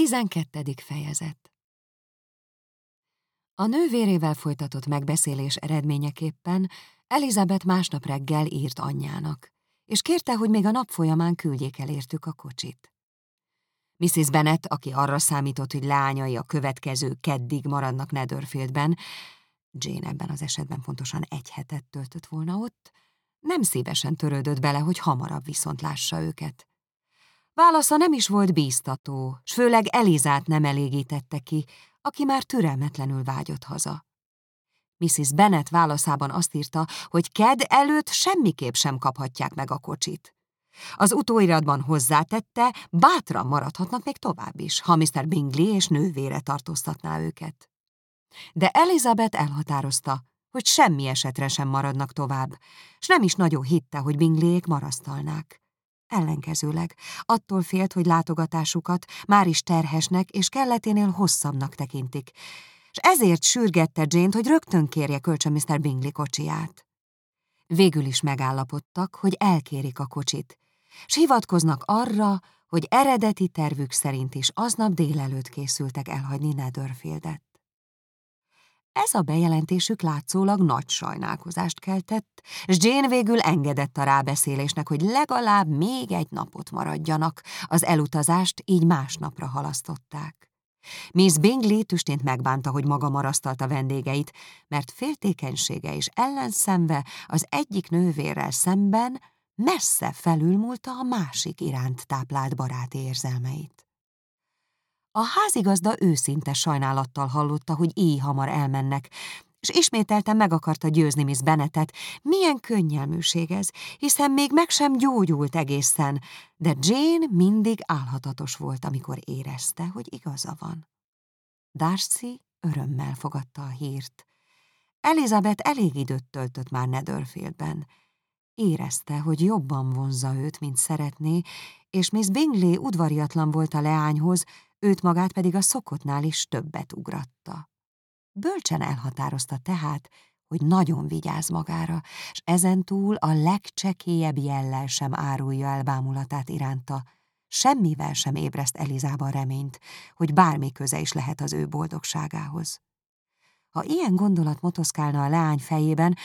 12. fejezet A nővérével folytatott megbeszélés eredményeképpen Elizabeth másnap reggel írt anyjának, és kérte, hogy még a nap folyamán küldjék el értük a kocsit. Mrs. Bennet, aki arra számított, hogy leányai a következő keddig maradnak Netherfieldben, Jane ebben az esetben pontosan egy hetet töltött volna ott, nem szívesen törődött bele, hogy hamarabb viszont lássa őket. Válasza nem is volt bíztató, s főleg Elizát nem elégítette ki, aki már türelmetlenül vágyott haza. Mrs. Bennet válaszában azt írta, hogy ked előtt semmiképp sem kaphatják meg a kocsit. Az utóiratban hozzátette, bátran maradhatnak még tovább is, ha Mr. Bingley és nővére tartóztatná őket. De Elizabeth elhatározta, hogy semmi esetre sem maradnak tovább, s nem is nagyon hitte, hogy Bingleyék marasztalnák. Ellenkezőleg, attól félt, hogy látogatásukat már is terhesnek és kelleténél hosszabbnak tekintik, és ezért sürgette Jane-t, hogy rögtön kérje kölcsön Mr. Bingley kocsiját. Végül is megállapodtak, hogy elkérik a kocsit, s hivatkoznak arra, hogy eredeti tervük szerint is aznap délelőtt készültek elhagyni Netherfieldet. Ez a bejelentésük látszólag nagy sajnálkozást keltett, és Jane végül engedett a rábeszélésnek, hogy legalább még egy napot maradjanak, az elutazást így másnapra halasztották. Miss Bingley tüstént megbánta, hogy maga marasztalta vendégeit, mert féltékenysége és ellenszenve az egyik nővérrel szemben messze felülmúlta a másik iránt táplált baráti érzelmeit. A házigazda őszinte sajnálattal hallotta, hogy éj hamar elmennek, és ismételten meg akarta győzni Miss Bennetet, milyen könnyelműség ez, hiszen még meg sem gyógyult egészen, de Jane mindig álhatatos volt, amikor érezte, hogy igaza van. Darcy örömmel fogadta a hírt. Elizabeth elég időt töltött már Netherfieldben. Érezte, hogy jobban vonzza őt, mint szeretné, és Miss Bingley udvariatlan volt a leányhoz, őt magát pedig a szokottnál is többet ugratta. Bölcsen elhatározta tehát, hogy nagyon vigyáz magára, és ezentúl a legcsekélyebb jellel sem árulja el bámulatát iránta, semmivel sem ébreszt Elizában reményt, hogy bármi köze is lehet az ő boldogságához. Ha ilyen gondolat motoszkálna a leány fejében,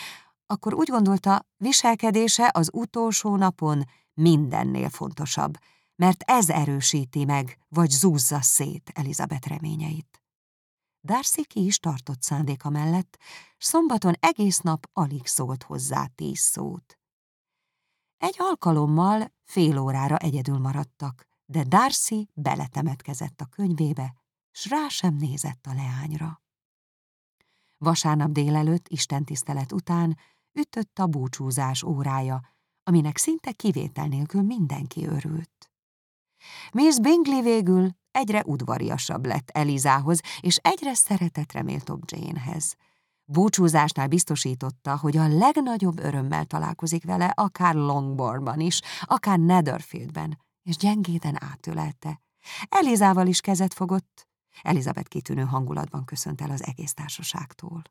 akkor úgy gondolta, viselkedése az utolsó napon mindennél fontosabb, mert ez erősíti meg, vagy zúzza szét Elizabeth reményeit. Darcy ki is tartott szándéka mellett, szombaton egész nap alig szólt hozzá tíz szót. Egy alkalommal fél órára egyedül maradtak, de Darcy beletemetkezett a könyvébe, s rá sem nézett a leányra. Vasárnap délelőtt istentisztelet után ütött a búcsúzás órája, aminek szinte kivétel nélkül mindenki örült. Miss Bingley végül egyre udvariasabb lett Elizához, és egyre szeretetre méltóbb Janehez. Búcsúzásnál biztosította, hogy a legnagyobb örömmel találkozik vele, akár Longbournban is, akár Netherfieldben, és gyengéden átölelte. Elizával is kezet fogott. Elizabeth kitűnő hangulatban köszönt el az egész társaságtól.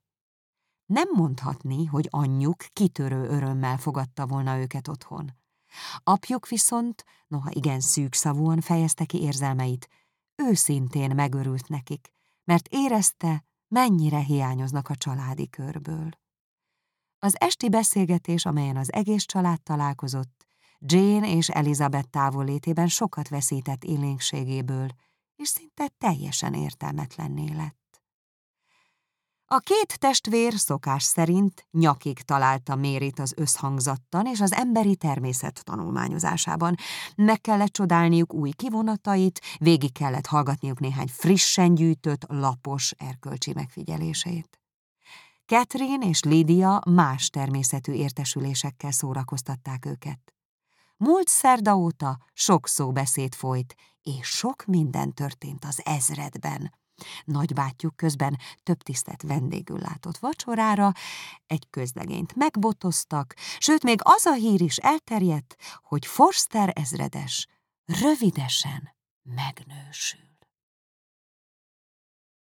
Nem mondhatni, hogy anyjuk kitörő örömmel fogadta volna őket otthon. Apjuk viszont, noha igen szűkszavúan fejezte ki érzelmeit, őszintén megörült nekik, mert érezte, mennyire hiányoznak a családi körből. Az esti beszélgetés, amelyen az egész család találkozott, Jane és Elizabeth távollétében sokat veszített élénkségéből, és szinte teljesen értelmetlenné lett. A két testvér szokás szerint nyakig találta Mérit az összhangzattan és az emberi természet tanulmányozásában. Meg kellett csodálniuk új kivonatait, végig kellett hallgatniuk néhány frissen gyűjtött, lapos erkölcsi megfigyeléseit. Catherine és Lydia más természetű értesülésekkel szórakoztatták őket. Múlt szerda óta sok szóbeszéd folyt, és sok minden történt az ezredben. Nagybátyjuk közben több tisztelt vendégül látott vacsorára, egy közlegényt megbotoztak, sőt még az a hír is elterjedt, hogy Forster ezredes rövidesen megnősül.